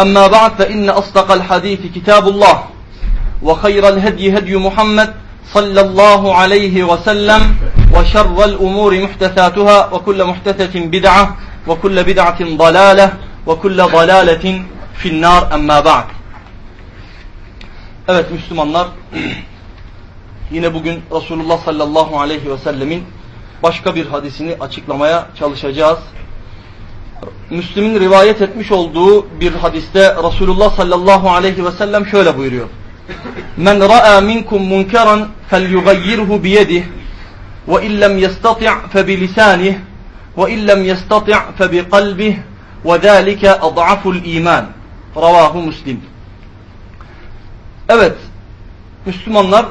أما بعد فإن أصدق الحديث كتاب الله وخير الهدي هدي محمد صلى الله عليه وسلم وشر الأمور محدثاتها وكل محدثة بدعة وكل بدعة ضلالة وكل ضلالة في النار أما بعد Evet Müslümanlar yine bugün Resulullah sallallahu aleyhi ve sellemin başka bir hadisini açıklamaya çalışacağız. Müslüm'ün rivayet etmiş olduğu bir hadiste Resulullah sallallahu aleyhi ve sellem şöyle buyuruyor. Men ra'a minkum munkaran felyughayyirhu biyedihi ve illem yestati' fe bilisanihi ve illem yestati' fe biqalbihi ve zâlike ad'aful iman. Ravahu Müslim. Evet, Müslümanlar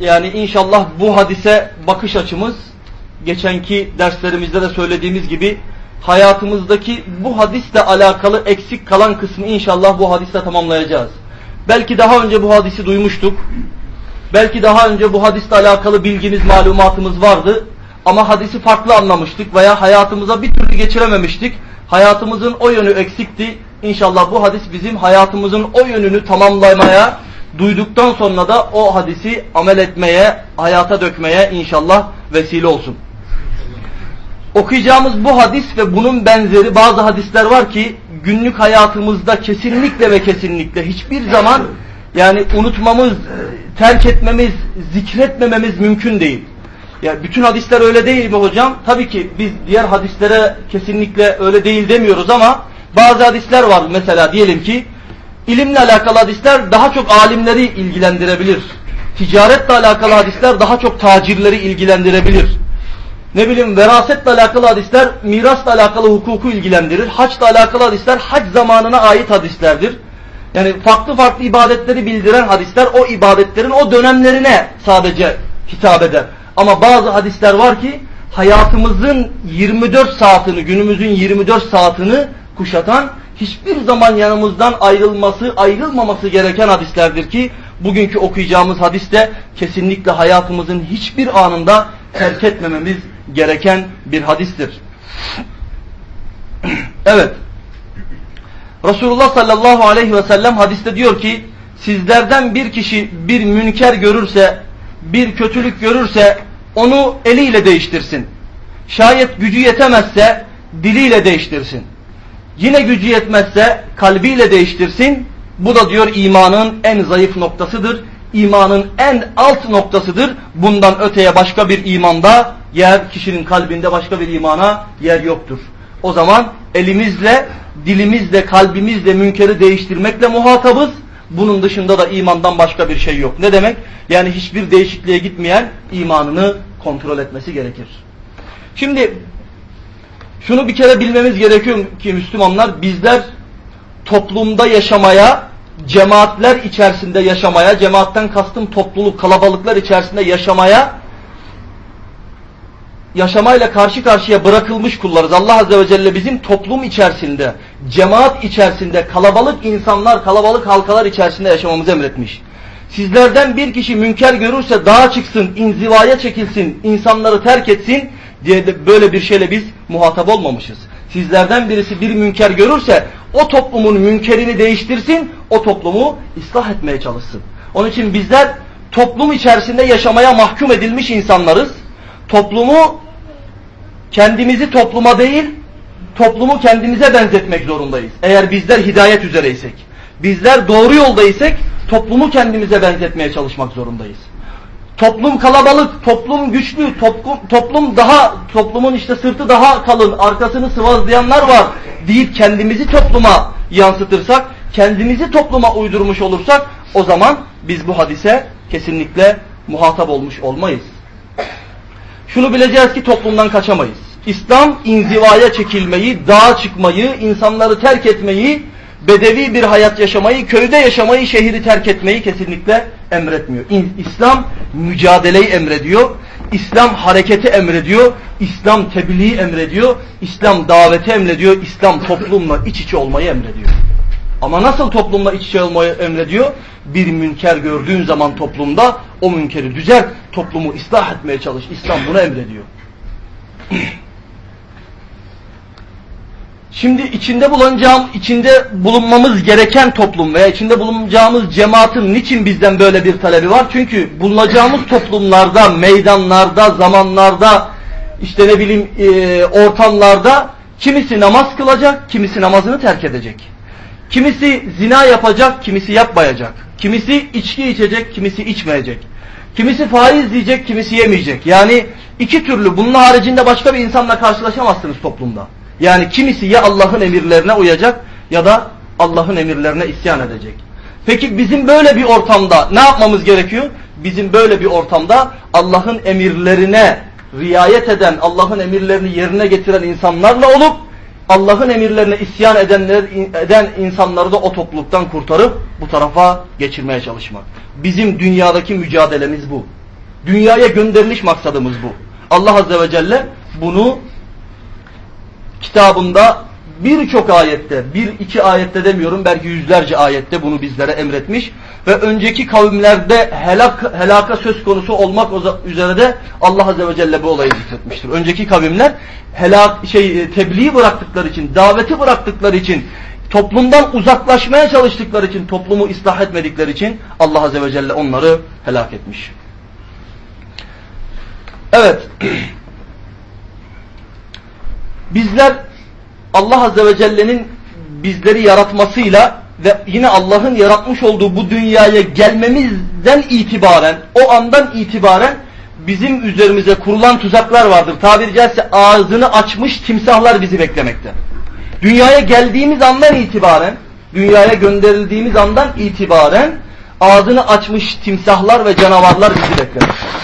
yani inşallah bu hadise bakış açımız geçenki derslerimizde de söylediğimiz gibi hayatımızdaki bu hadisle alakalı eksik kalan kısmı inşallah bu hadiste tamamlayacağız. Belki daha önce bu hadisi duymuştuk. Belki daha önce bu hadisle alakalı bilgimiz, malumatımız vardı. Ama hadisi farklı anlamıştık veya hayatımıza bir türlü geçirememiştik. Hayatımızın o yönü eksikti. İnşallah bu hadis bizim hayatımızın o yönünü tamamlamaya, duyduktan sonra da o hadisi amel etmeye, hayata dökmeye inşallah vesile olsun. Okuyacağımız bu hadis ve bunun benzeri bazı hadisler var ki günlük hayatımızda kesinlikle ve kesinlikle hiçbir zaman yani unutmamız, terk etmemiz, zikretmememiz mümkün değil. Ya bütün hadisler öyle değil mi hocam? Tabii ki biz diğer hadislere kesinlikle öyle değil demiyoruz ama bazı hadisler var mesela diyelim ki ilimle alakalı hadisler daha çok alimleri ilgilendirebilir. Ticaretle alakalı hadisler daha çok tacirleri ilgilendirebilir. Ne bileyim verasetle alakalı hadisler mirasla alakalı hukuku ilgilendirir. Haçla alakalı hadisler hac zamanına ait hadislerdir. Yani farklı farklı ibadetleri bildiren hadisler o ibadetlerin o dönemlerine sadece hitap eder. Ama bazı hadisler var ki hayatımızın 24 saatini, günümüzün 24 saatini kuşatan hiçbir zaman yanımızdan ayrılması, ayrılmaması gereken hadislerdir ki bugünkü okuyacağımız hadiste kesinlikle hayatımızın hiçbir anında terk etmememiz gereken bir hadistir. evet. Resulullah sallallahu aleyhi ve sellem hadiste diyor ki sizlerden bir kişi bir münker görürse, bir kötülük görürse onu eliyle değiştirsin. Şayet gücü yetemezse diliyle değiştirsin. Yine gücü yetmezse kalbiyle değiştirsin. Bu da diyor imanın en zayıf noktasıdır. İmanın en alt noktasıdır. Bundan öteye başka bir imanda yer, kişinin kalbinde başka bir imana yer yoktur. O zaman elimizle, dilimizle, kalbimizle münkeri değiştirmekle muhatabız. Bunun dışında da imandan başka bir şey yok. Ne demek? Yani hiçbir değişikliğe gitmeyen imanını kontrol etmesi gerekir. Şimdi şunu bir kere bilmemiz gerekiyor ki Müslümanlar bizler toplumda yaşamaya, cemaatler içerisinde yaşamaya, cemaatten kastım topluluk, kalabalıklar içerisinde yaşamaya, yaşamayla karşı karşıya bırakılmış kullarız. Allah Azze ve Celle bizim toplum içerisinde, cemaat içerisinde, kalabalık insanlar, kalabalık halkalar içerisinde yaşamamızı emretmiş. Sizlerden bir kişi münker görürse dağa çıksın, inzivaya çekilsin, insanları terk etsin diye de böyle bir şeyle biz muhatap olmamışız. Sizlerden birisi bir münker görürse o toplumun münkerini değiştirsin, o toplumu ıslah etmeye çalışsın. Onun için bizler toplum içerisinde yaşamaya mahkum edilmiş insanlarız. Toplumu kendimizi topluma değil, toplumu kendimize benzetmek zorundayız. Eğer bizler hidayet üzereysek. Bizler doğru yoldaysak toplumu kendimize benzetmeye çalışmak zorundayız. Toplum kalabalık, toplum güçlü, toplum, toplum daha, toplumun işte sırtı daha kalın, arkasını sıvazlayanlar var deyip kendimizi topluma yansıtırsak, kendimizi topluma uydurmuş olursak o zaman biz bu hadise kesinlikle muhatap olmuş olmayız. Şunu bileceğiz ki toplumdan kaçamayız. İslam inzivaya çekilmeyi, dağa çıkmayı, insanları terk etmeyi, bedevi bir hayat yaşamayı, köyde yaşamayı, şehri terk etmeyi kesinlikle emretmiyor. İslam mücadeleyi emrediyor. İslam hareketi emrediyor. İslam tebliği emrediyor. İslam daveti emrediyor. İslam toplumla iç içe olmayı emrediyor. Ama nasıl toplumla iç içe olmayı emrediyor? Bir münker gördüğün zaman toplumda o münkeri düzelt, toplumu ıslah etmeye çalış. İslam bunu emrediyor. Şimdi içinde bulunacağım, içinde bulunmamız gereken toplum veya içinde bulunacağımız cemaatin niçin bizden böyle bir talebi var? Çünkü bulunacağımız toplumlarda, meydanlarda, zamanlarda, işte ne bileyim e, ortamlarda kimisi namaz kılacak, kimisi namazını terk edecek. Kimisi zina yapacak, kimisi yapmayacak. Kimisi içki içecek, kimisi içmeyecek. Kimisi faiz diyecek, kimisi yemeyecek. Yani iki türlü bunun haricinde başka bir insanla karşılaşamazsınız toplumda. Yani kimisi ya Allah'ın emirlerine uyacak ya da Allah'ın emirlerine isyan edecek. Peki bizim böyle bir ortamda ne yapmamız gerekiyor? Bizim böyle bir ortamda Allah'ın emirlerine riayet eden, Allah'ın emirlerini yerine getiren insanlarla olup Allah'ın emirlerine isyan edenler, eden insanları da o topluluktan kurtarıp bu tarafa geçirmeye çalışmak. Bizim dünyadaki mücadelemiz bu. Dünyaya gönderiliş maksadımız bu. Allah Azze ve Celle bunu kitabında birçok ayette, bir iki ayette demiyorum belki yüzlerce ayette bunu bizlere emretmiş ve önceki kavimlerde helak, helaka söz konusu olmak üzere de Allah Azze ve Celle bu olayı zikretmiştir. Önceki kavimler helak, şey, tebliği bıraktıkları için, daveti bıraktıkları için, toplumdan uzaklaşmaya çalıştıkları için, toplumu ıslah etmedikleri için Allah Azze ve Celle onları helak etmiş. Evet. Bizler Allah Azze ve Celle'nin bizleri yaratmasıyla ve yine Allah'ın yaratmış olduğu bu dünyaya gelmemizden itibaren, o andan itibaren bizim üzerimize kurulan tuzaklar vardır. Tabiri caizse ağzını açmış timsahlar bizi beklemekte. Dünyaya geldiğimiz andan itibaren, dünyaya gönderildiğimiz andan itibaren ağzını açmış timsahlar ve canavarlar bizi beklemekte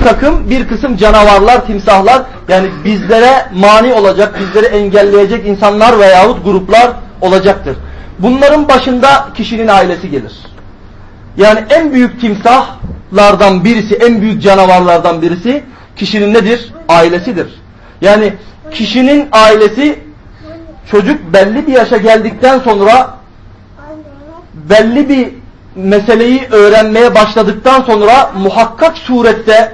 bir takım bir kısım canavarlar, timsahlar yani bizlere mani olacak, bizleri engelleyecek insanlar veyahut gruplar olacaktır. Bunların başında kişinin ailesi gelir. Yani en büyük timsahlardan birisi, en büyük canavarlardan birisi kişinin nedir? Ailesidir. Yani kişinin ailesi çocuk belli bir yaşa geldikten sonra belli bir meseleyi öğrenmeye başladıktan sonra muhakkak surette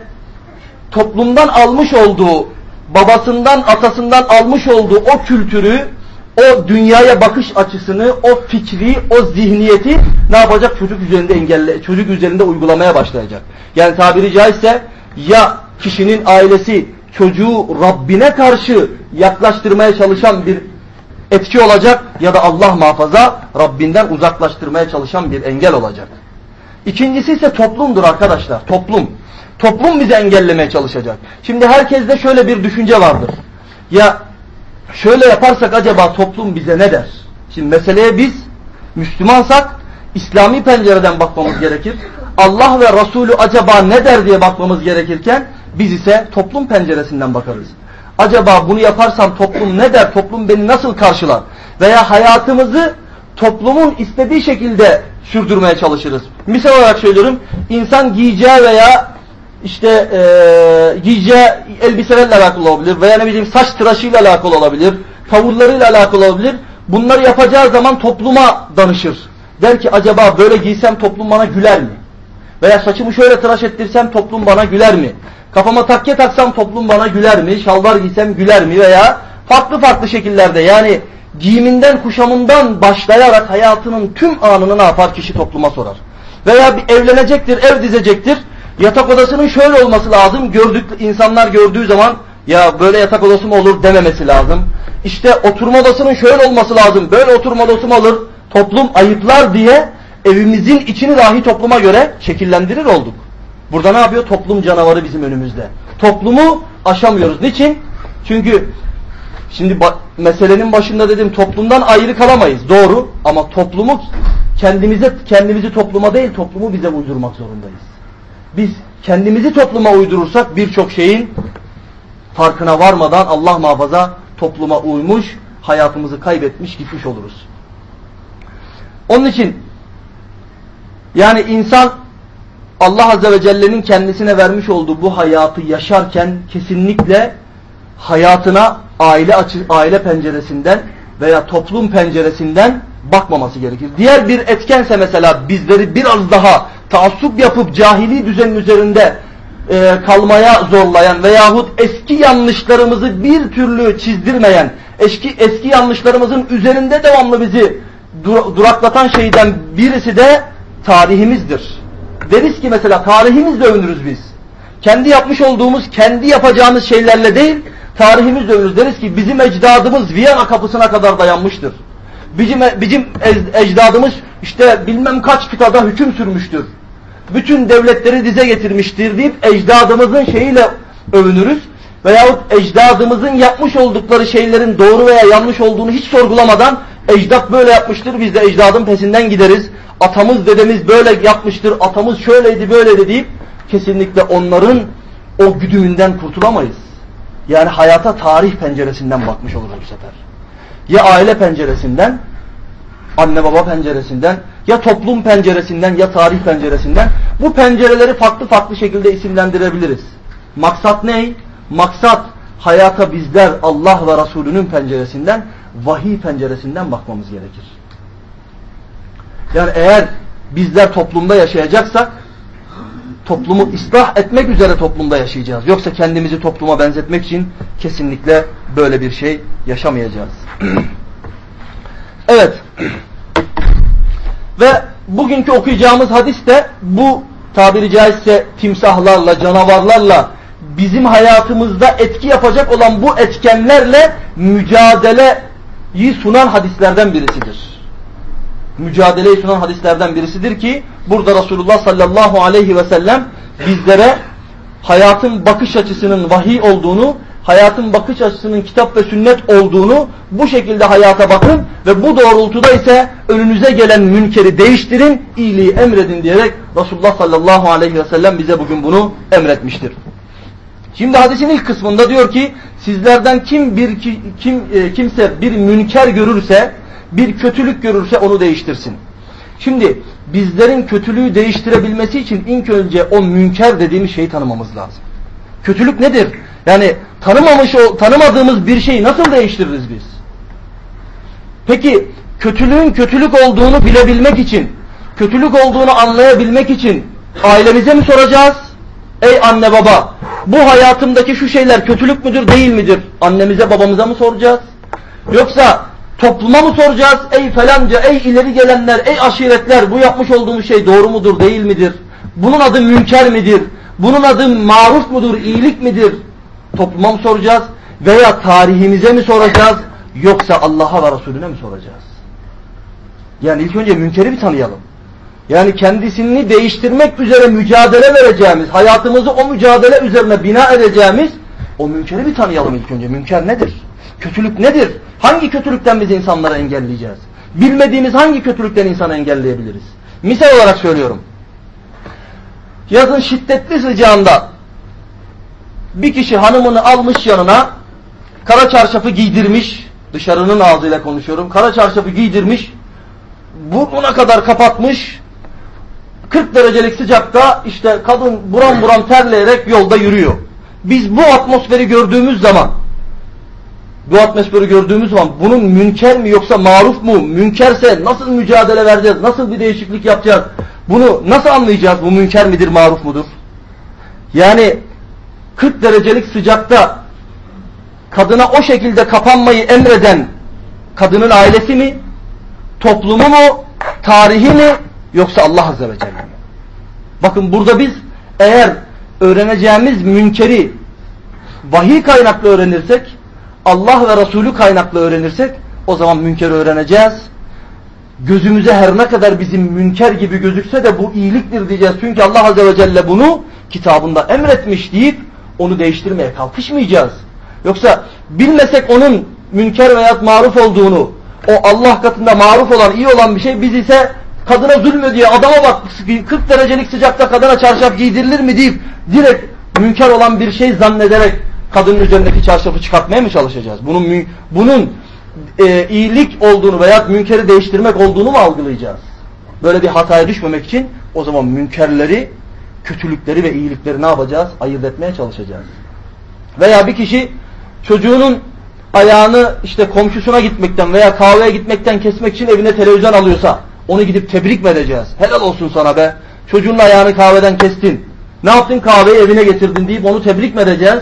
toplumdan almış olduğu, babasından, atasından almış olduğu o kültürü, o dünyaya bakış açısını, o fikri, o zihniyeti ne yapacak? Çocuk üzerinde engelle, çocuk üzerinde uygulamaya başlayacak. Yani tabiri caizse ya kişinin ailesi çocuğu Rabbine karşı yaklaştırmaya çalışan bir etki olacak ya da Allah muhafaza Rabbinden uzaklaştırmaya çalışan bir engel olacak. İkincisi ise toplumdur arkadaşlar. Toplum. Toplum bizi engellemeye çalışacak. Şimdi herkeste şöyle bir düşünce vardır. Ya şöyle yaparsak acaba toplum bize ne der? Şimdi meseleye biz Müslümansak İslami pencereden bakmamız gerekir. Allah ve Resulü acaba ne der diye bakmamız gerekirken biz ise toplum penceresinden bakarız. Acaba bunu yaparsam toplum ne der? Toplum beni nasıl karşılar? Veya hayatımızı toplumun istediği şekilde sürdürmeye çalışırız. Misal olarak söylüyorum. İnsan giyeceği veya işte e, giyeceği elbiselerle alakalı olabilir veya ne bileyim saç tıraşıyla alakalı olabilir, tavırlarıyla alakalı olabilir. Bunları yapacağı zaman topluma danışır. Der ki acaba böyle giysem toplum bana güler mi? Veya saçımı şöyle tıraş ettirsem toplum bana güler mi? Kafama takke taksam toplum bana güler mi? Şalvar giysem güler mi? Veya farklı farklı şekillerde yani giyiminden kuşamından başlayarak hayatının tüm anını ne yapar? Kişi topluma sorar. Veya bir evlenecektir, ev dizecektir. Yatak odasının şöyle olması lazım. Gördük, insanlar gördüğü zaman ya böyle yatak odası mı olur dememesi lazım. İşte oturma odasının şöyle olması lazım. Böyle oturma odası mı olur? toplum ayıplar diye evimizin içini dahi topluma göre şekillendirir olduk. Burada ne yapıyor? Toplum canavarı bizim önümüzde. Toplumu aşamıyoruz. Niçin? Çünkü şimdi meselenin başında dedim toplumdan ayrı kalamayız. Doğru ama toplumu kendimize kendimizi topluma değil toplumu bize uydurmak zorundayız. Biz kendimizi topluma uydurursak birçok şeyin farkına varmadan Allah muhafaza topluma uymuş, hayatımızı kaybetmiş, gitmiş oluruz. Onun için yani insan Allah Azze ve Celle'nin kendisine vermiş olduğu bu hayatı yaşarken kesinlikle hayatına aile açı, aile penceresinden veya toplum penceresinden bakmaması gerekir. Diğer bir etkense mesela bizleri biraz daha taassup yapıp cahili düzenin üzerinde e, kalmaya zorlayan veyahut eski yanlışlarımızı bir türlü çizdirmeyen, eski, eski yanlışlarımızın üzerinde devamlı bizi dur, duraklatan şeyden birisi de tarihimizdir. Deriz ki mesela tarihimizle övünürüz biz. Kendi yapmış olduğumuz, kendi yapacağımız şeylerle değil, tarihimizle övünürüz. Deriz ki bizim ecdadımız Viyana kapısına kadar dayanmıştır. Bizim, bizim ecdadımız işte bilmem kaç kıtada hüküm sürmüştür. Bütün devletleri dize getirmiştir deyip ecdadımızın şeyiyle övünürüz. Veyahut ecdadımızın yapmış oldukları şeylerin doğru veya yanlış olduğunu hiç sorgulamadan ecdat böyle yapmıştır biz de ecdadın pesinden gideriz. Atamız dedemiz böyle yapmıştır, atamız şöyleydi böyleydi deyip kesinlikle onların o güdümünden kurtulamayız. Yani hayata tarih penceresinden bakmış oluruz bu sefer. Ya aile penceresinden, anne baba penceresinden, ya toplum penceresinden, ya tarih penceresinden. Bu pencereleri farklı farklı şekilde isimlendirebiliriz. Maksat ne? Maksat hayata bizler Allah ve Resulünün penceresinden, vahiy penceresinden bakmamız gerekir. Yani eğer bizler toplumda yaşayacaksak toplumu ıslah etmek üzere toplumda yaşayacağız. Yoksa kendimizi topluma benzetmek için kesinlikle böyle bir şey yaşamayacağız. evet. Ve bugünkü okuyacağımız hadis de bu tabiri caizse timsahlarla, canavarlarla bizim hayatımızda etki yapacak olan bu etkenlerle mücadeleyi sunan hadislerden birisidir. Mücadeleyi sunan hadislerden birisidir ki burada Resulullah sallallahu aleyhi ve sellem bizlere hayatın bakış açısının vahiy olduğunu, hayatın bakış açısının kitap ve sünnet olduğunu bu şekilde hayata bakın ve bu doğrultuda ise önünüze gelen münkeri değiştirin, iyiliği emredin diyerek Resulullah sallallahu aleyhi ve sellem bize bugün bunu emretmiştir. Şimdi hadisin ilk kısmında diyor ki sizlerden kim bir kim e, kimse bir münker görürse, bir kötülük görürse onu değiştirsin. Şimdi bizlerin kötülüğü değiştirebilmesi için ilk önce o münker dediğimiz şeyi tanımamız lazım. Kötülük nedir? Yani tanımamış tanımadığımız bir şeyi nasıl değiştiririz biz? Peki kötülüğün kötülük olduğunu bilebilmek için, kötülük olduğunu anlayabilmek için ailemize mi soracağız? Ey anne baba bu hayatımdaki şu şeyler kötülük müdür değil midir? Annemize babamıza mı soracağız? Yoksa topluma mı soracağız? Ey falanca, ey ileri gelenler, ey aşiretler bu yapmış olduğumuz şey doğru mudur değil midir? Bunun adı münker midir? Bunun adı maruf mudur, iyilik midir? Topluma mı soracağız? Veya tarihimize mi soracağız? Yoksa Allah'a ve Resulüne mi soracağız? Yani ilk önce münkeri bir tanıyalım. Yani kendisini değiştirmek üzere mücadele vereceğimiz, hayatımızı o mücadele üzerine bina edeceğimiz o münkeri bir tanıyalım ilk önce. Münker nedir? Kötülük nedir? Hangi kötülükten biz insanları engelleyeceğiz? Bilmediğimiz hangi kötülükten insanı engelleyebiliriz? Misal olarak söylüyorum. Yazın şiddetli sıcağında bir kişi hanımını almış yanına kara çarşafı giydirmiş dışarının ağzıyla konuşuyorum kara çarşafı giydirmiş burnuna kadar kapatmış 40 derecelik sıcakta işte kadın buram buram terleyerek yolda yürüyor. Biz bu atmosferi gördüğümüz zaman bu atmosferi gördüğümüz zaman bunun münker mi yoksa maruf mu? Münkerse nasıl mücadele vereceğiz? Nasıl bir değişiklik yapacağız? Bunu nasıl anlayacağız? Bu münker midir, maruf mudur? Yani 40 derecelik sıcakta kadına o şekilde kapanmayı emreden kadının ailesi mi? Toplumu mu? Tarihi mi? Yoksa Allah Azze ve Celle mi? Bakın burada biz eğer öğreneceğimiz münkeri vahiy kaynaklı öğrenirsek, Allah ve Resulü kaynaklı öğrenirsek o zaman münkeri öğreneceğiz. gözümüze her ne kadar bizim münker gibi gözükse de bu iyiliktir diyeceğiz. Çünkü Allah Azze ve Celle bunu kitabında emretmiş deyip onu değiştirmeye kalkışmayacağız. Yoksa bilmesek onun münker veya maruf olduğunu, o Allah katında maruf olan, iyi olan bir şey biz ise kadına zulmediyor, adama bak 40 derecelik sıcakta kadına çarşaf giydirilir mi deyip direkt münker olan bir şey zannederek kadının üzerindeki çarşafı çıkartmaya mı çalışacağız? Bunun bunun e, iyilik olduğunu veya münkeri değiştirmek olduğunu mu algılayacağız? Böyle bir hataya düşmemek için o zaman münkerleri, kötülükleri ve iyilikleri ne yapacağız? Ayırt etmeye çalışacağız. Veya bir kişi çocuğunun ayağını işte komşusuna gitmekten veya kahveye gitmekten kesmek için evine televizyon alıyorsa onu gidip tebrik mi edeceğiz? Helal olsun sana be. Çocuğun ayağını kahveden kestin. Ne yaptın kahveyi evine getirdin deyip onu tebrik mi edeceğiz?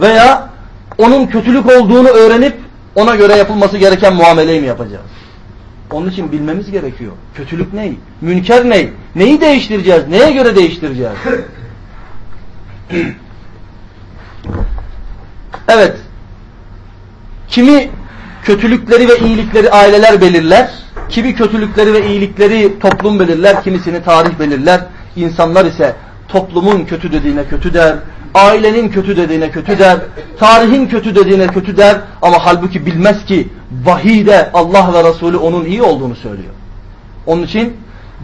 Veya onun kötülük olduğunu öğrenip ona göre yapılması gereken muameleyi mi yapacağız? Onun için bilmemiz gerekiyor. Kötülük ne? Münker ne? Neyi değiştireceğiz? Neye göre değiştireceğiz? evet. Kimi kötülükleri ve iyilikleri aileler belirler. Kimi kötülükleri ve iyilikleri toplum belirler. Kimisini tarih belirler. İnsanlar ise toplumun kötü dediğine kötü der. Ailenin kötü dediğine kötü der. Tarihin kötü dediğine kötü der. Ama halbuki bilmez ki vahide Allah ve Resulü onun iyi olduğunu söylüyor. Onun için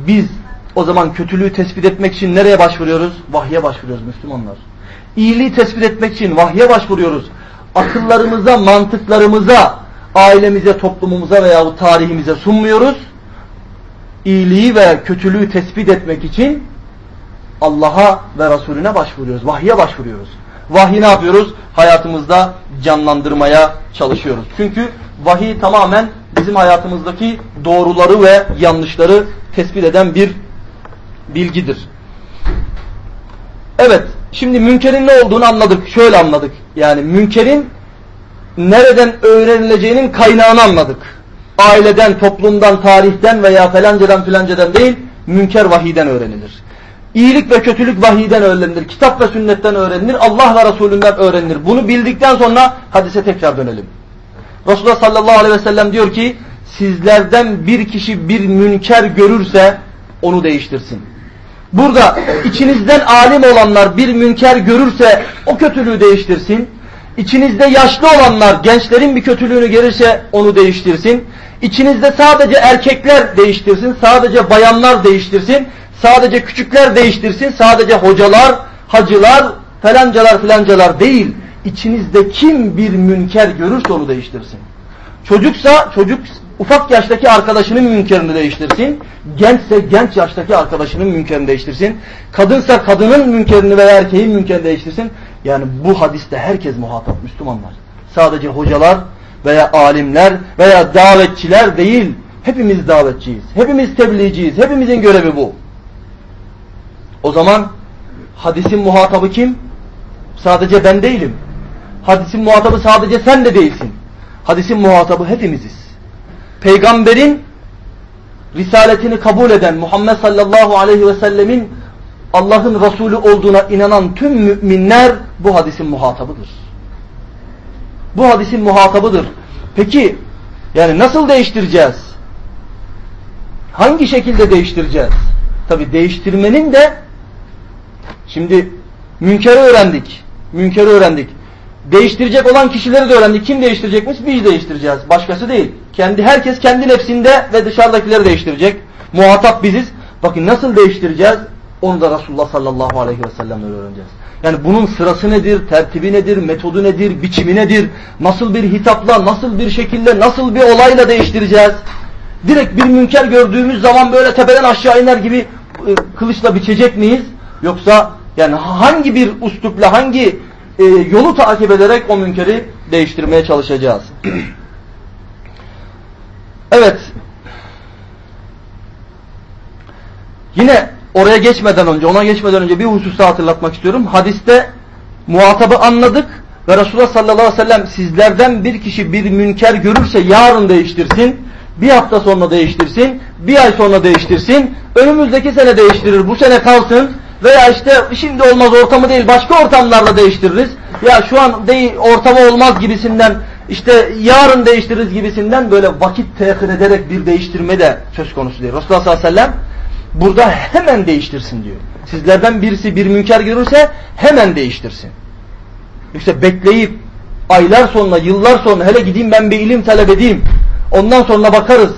biz o zaman kötülüğü tespit etmek için nereye başvuruyoruz? Vahye başvuruyoruz Müslümanlar. İyiliği tespit etmek için vahye başvuruyoruz. Akıllarımıza, mantıklarımıza, ailemize, toplumumuza veya tarihimize sunmuyoruz. İyiliği ve kötülüğü tespit etmek için Allah'a ve Resulüne başvuruyoruz. Vahye başvuruyoruz. Vahyi ne yapıyoruz? Hayatımızda canlandırmaya çalışıyoruz. Çünkü vahiy tamamen bizim hayatımızdaki doğruları ve yanlışları tespit eden bir bilgidir. Evet, şimdi münkerin ne olduğunu anladık. Şöyle anladık. Yani münkerin nereden öğrenileceğinin kaynağını anladık. Aileden, toplumdan, tarihten veya falancadan filancadan değil, münker vahiden öğrenilir. İyilik ve kötülük vahiyden öğrenilir. Kitap ve sünnetten öğrenilir. Allah ve Resulünden öğrenilir. Bunu bildikten sonra hadise tekrar dönelim. Resulullah sallallahu aleyhi ve sellem diyor ki sizlerden bir kişi bir münker görürse onu değiştirsin. Burada içinizden alim olanlar bir münker görürse o kötülüğü değiştirsin. İçinizde yaşlı olanlar gençlerin bir kötülüğünü görürse onu değiştirsin. İçinizde sadece erkekler değiştirsin, sadece bayanlar değiştirsin. Sadece küçükler değiştirsin, sadece hocalar, hacılar, falancalar filancalar değil. İçinizde kim bir münker görürse onu değiştirsin. Çocuksa çocuk ufak yaştaki arkadaşının münkerini değiştirsin. Gençse genç yaştaki arkadaşının münkerini değiştirsin. Kadınsa kadının münkerini veya erkeğin münkerini değiştirsin. Yani bu hadiste herkes muhatap Müslümanlar. Sadece hocalar veya alimler veya davetçiler değil. Hepimiz davetçiyiz. Hepimiz tebliğciyiz. Hepimizin görevi bu. O zaman hadisin muhatabı kim? Sadece ben değilim. Hadisin muhatabı sadece sen de değilsin. Hadisin muhatabı hepimiziz. Peygamberin risaletini kabul eden Muhammed sallallahu aleyhi ve sellemin Allah'ın Resulü olduğuna inanan tüm müminler bu hadisin muhatabıdır. Bu hadisin muhatabıdır. Peki yani nasıl değiştireceğiz? Hangi şekilde değiştireceğiz? Tabi değiştirmenin de Şimdi münkeri öğrendik. Münkeri öğrendik. Değiştirecek olan kişileri de öğrendik. Kim değiştirecekmiş? Biz değiştireceğiz. Başkası değil. Kendi Herkes kendi nefsinde ve dışarıdakileri değiştirecek. Muhatap biziz. Bakın nasıl değiştireceğiz? Onu da Resulullah sallallahu aleyhi ve sellem'le öğreneceğiz. Yani bunun sırası nedir, tertibi nedir, metodu nedir, biçimi nedir, nasıl bir hitapla, nasıl bir şekilde, nasıl bir olayla değiştireceğiz? Direkt bir münker gördüğümüz zaman böyle tepeden aşağı iner gibi e, kılıçla biçecek miyiz? Yoksa yani hangi bir üslupla, hangi e, yolu takip ederek o münkeri değiştirmeye çalışacağız. evet. Yine oraya geçmeden önce, ona geçmeden önce bir hususu hatırlatmak istiyorum. Hadiste muhatabı anladık ve Resulullah sallallahu aleyhi ve sellem sizlerden bir kişi bir münker görürse yarın değiştirsin, bir hafta sonra değiştirsin, bir ay sonra değiştirsin, önümüzdeki sene değiştirir, bu sene kalsın, veya işte şimdi olmaz ortamı değil başka ortamlarla değiştiririz. Ya şu an değil ortamı olmaz gibisinden işte yarın değiştiririz gibisinden böyle vakit tehir ederek bir değiştirme de söz konusu değil. Resulullah sallallahu aleyhi ve sellem burada hemen değiştirsin diyor. Sizlerden birisi bir münker görürse hemen değiştirsin. İşte bekleyip aylar sonra, yıllar sonra hele gideyim ben bir ilim talep edeyim. Ondan sonra bakarız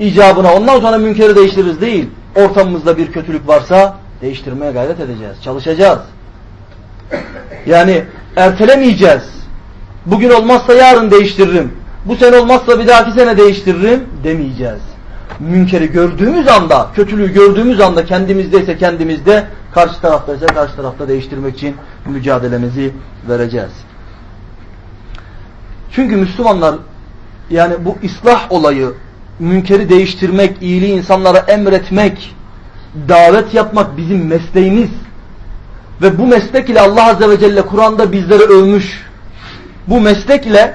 icabına. Ondan sonra münkeri değiştiririz değil. Ortamımızda bir kötülük varsa değiştirmeye gayret edeceğiz. Çalışacağız. Yani ertelemeyeceğiz. Bugün olmazsa yarın değiştiririm. Bu sene olmazsa bir dahaki sene değiştiririm demeyeceğiz. Münkeri gördüğümüz anda, kötülüğü gördüğümüz anda kendimizdeyse kendimizde, karşı taraftaysa karşı tarafta değiştirmek için mücadelemizi vereceğiz. Çünkü Müslümanlar yani bu ıslah olayı, münkeri değiştirmek, iyiliği insanlara emretmek, davet yapmak bizim mesleğimiz. Ve bu meslek ile Allah Azze ve Celle Kur'an'da bizleri övmüş. Bu meslek ile,